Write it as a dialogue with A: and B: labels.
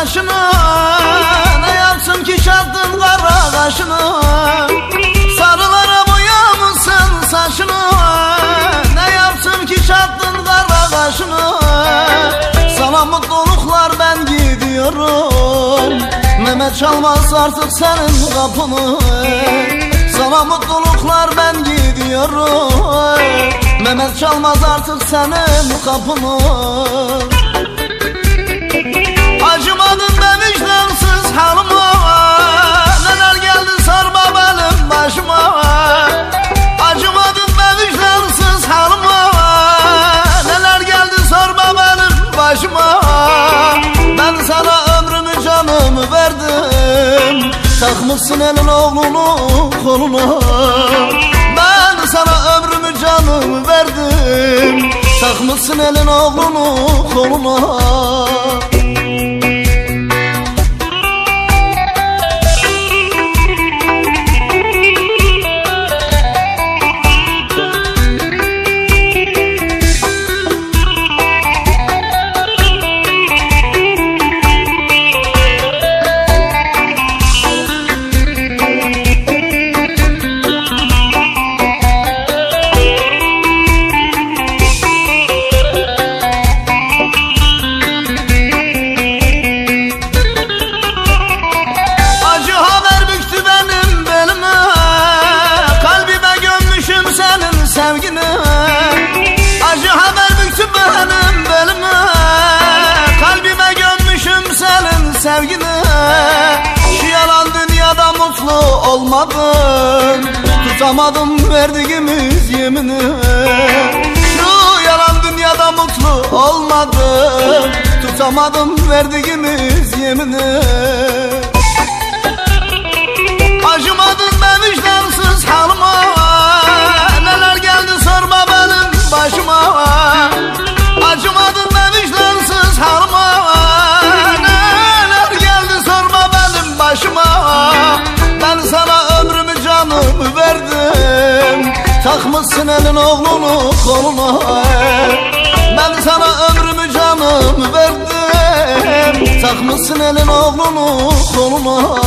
A: kaşını Ne yapsın ki şartın kara kaşını Sarılara boyamışsın saçını Ne yapsın ki şartın kara kaşını Sana mutluluklar ben gidiyorum. Mehmet çalmaz artık senin kapını. Sana mutluluklar ben gidiyorum. Mehmet çalmaz artık senin kapını. Takmışsın elin oğlunu koluna. Ben sana ömrümü canımı verdim. Takmışsın elin oğlunu koluna Tutamadım verdiğimiz yemini. Şu yalan dünyada mutlu olmadım Tutamadım verdiğimiz yemini. Acımadın be vicdansız halıma. Neler geldi sorma benim başıma. Acımadın be vicdansız halıma. Neler geldi sorma benim başıma Takmışsın elin oğlunu koluna. Ben sana ömrümü canımı verdim. Takmışsın elin oğlunu koluna